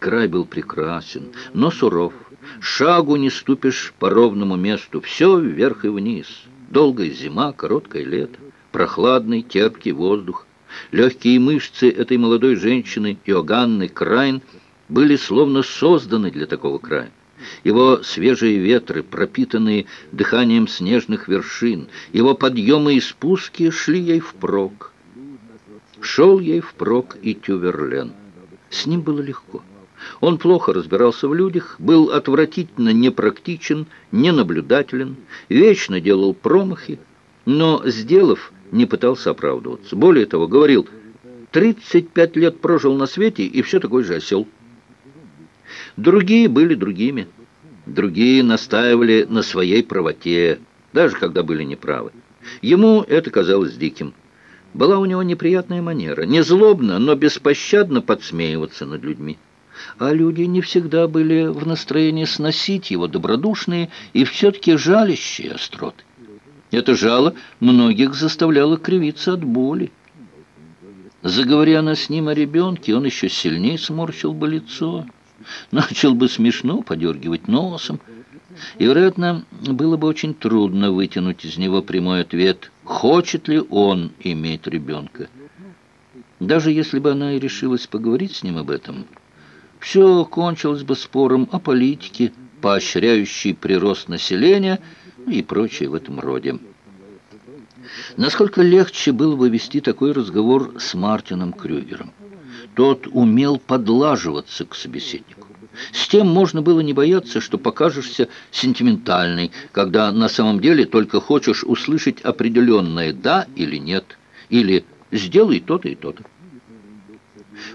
Край был прекрасен, но суров. Шагу не ступишь по ровному месту, все вверх и вниз. Долгая зима, короткое лето, прохладный, терпкий воздух. Легкие мышцы этой молодой женщины, Иоганны Крайн, были словно созданы для такого края. Его свежие ветры, пропитанные дыханием снежных вершин, его подъемы и спуски шли ей впрок. Шел ей впрок и Тюверлен. С ним было легко. Он плохо разбирался в людях, был отвратительно непрактичен, ненаблюдателен, вечно делал промахи, но, сделав, не пытался оправдываться. Более того, говорил, 35 лет прожил на свете и все такой же осел. Другие были другими. Другие настаивали на своей правоте, даже когда были неправы. Ему это казалось диким. Была у него неприятная манера, не злобно, но беспощадно подсмеиваться над людьми. А люди не всегда были в настроении сносить его добродушные и все-таки жалящие остроты. Это жало многих заставляло кривиться от боли. Заговоря она с ним о ребенке, он еще сильнее сморщил бы лицо, начал бы смешно подергивать носом. И, вероятно, было бы очень трудно вытянуть из него прямой ответ, хочет ли он иметь ребенка. Даже если бы она и решилась поговорить с ним об этом, все кончилось бы спором о политике, поощряющей прирост населения и прочее в этом роде. Насколько легче было бы вести такой разговор с Мартином Крюгером. Тот умел подлаживаться к собеседнику. С тем можно было не бояться, что покажешься сентиментальной, когда на самом деле только хочешь услышать определенное «да» или «нет», или «сделай то-то и то-то».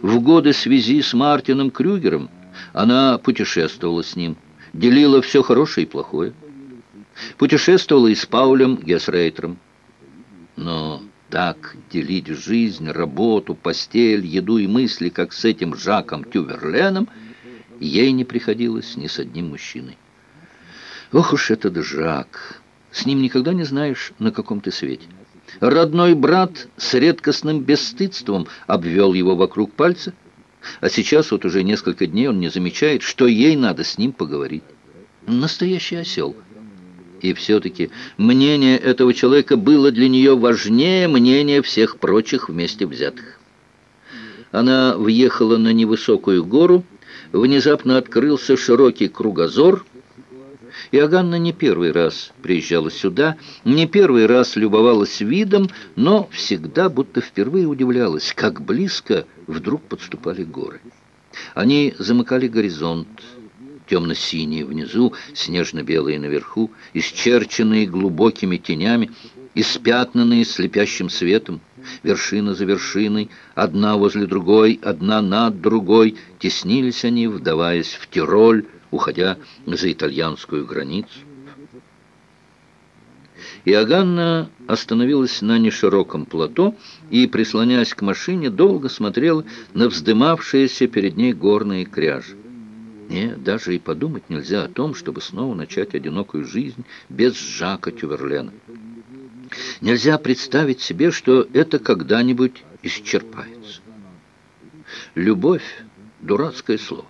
В годы связи с Мартином Крюгером она путешествовала с ним, делила все хорошее и плохое. Путешествовала и с Паулем Гесрейтером. Но так делить жизнь, работу, постель, еду и мысли, как с этим Жаком Тюверленом, ей не приходилось ни с одним мужчиной. Ох уж этот Жак! С ним никогда не знаешь, на каком ты свете. Родной брат с редкостным бесстыдством обвел его вокруг пальца, а сейчас вот уже несколько дней он не замечает, что ей надо с ним поговорить. Настоящий осел. И все-таки мнение этого человека было для нее важнее мнения всех прочих вместе взятых. Она въехала на невысокую гору, внезапно открылся широкий кругозор — Иоганна не первый раз приезжала сюда, не первый раз любовалась видом, но всегда будто впервые удивлялась, как близко вдруг подступали горы. Они замыкали горизонт, темно-синие внизу, снежно-белые наверху, исчерченные глубокими тенями, испятнанные слепящим светом, вершина за вершиной, одна возле другой, одна над другой, теснились они, вдаваясь в Тироль, уходя за итальянскую границу. Иоганна остановилась на нешироком плато и, прислоняясь к машине, долго смотрела на вздымавшиеся перед ней горные кряжи. Нет, даже и подумать нельзя о том, чтобы снова начать одинокую жизнь без Жака Тюверлена. Нельзя представить себе, что это когда-нибудь исчерпается. Любовь — дурацкое слово.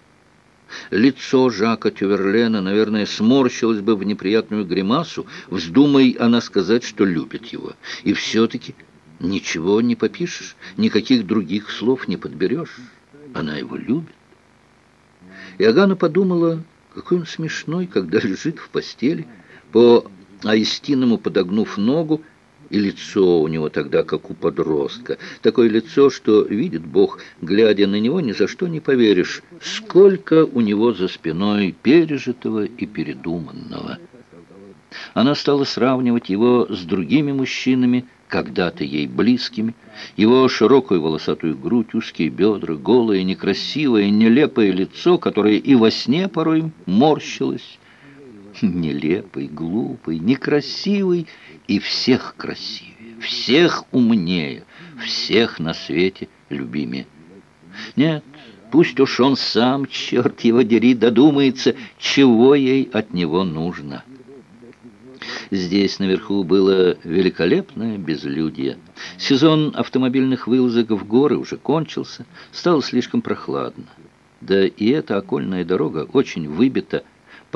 Лицо Жака Тюверлена, наверное, сморщилось бы в неприятную гримасу, вздумай она сказать, что любит его. И все-таки ничего не попишешь, никаких других слов не подберешь. Она его любит. И Агана подумала, какой он смешной, когда лежит в постели, по аистиному подогнув ногу, и лицо у него тогда, как у подростка. Такое лицо, что, видит Бог, глядя на него, ни за что не поверишь, сколько у него за спиной пережитого и передуманного. Она стала сравнивать его с другими мужчинами, когда-то ей близкими, его широкую волосатую грудь, узкие бедра, голое, некрасивое, нелепое лицо, которое и во сне порой морщилось, нелепый, глупый, некрасивый и всех красивее, всех умнее, всех на свете любимее. Нет, пусть уж он сам, черт его дери, додумается, чего ей от него нужно. Здесь наверху было великолепное безлюдье. Сезон автомобильных вылазок в горы уже кончился, стало слишком прохладно. Да и эта окольная дорога очень выбита.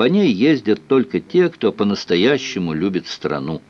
По ней ездят только те, кто по-настоящему любит страну.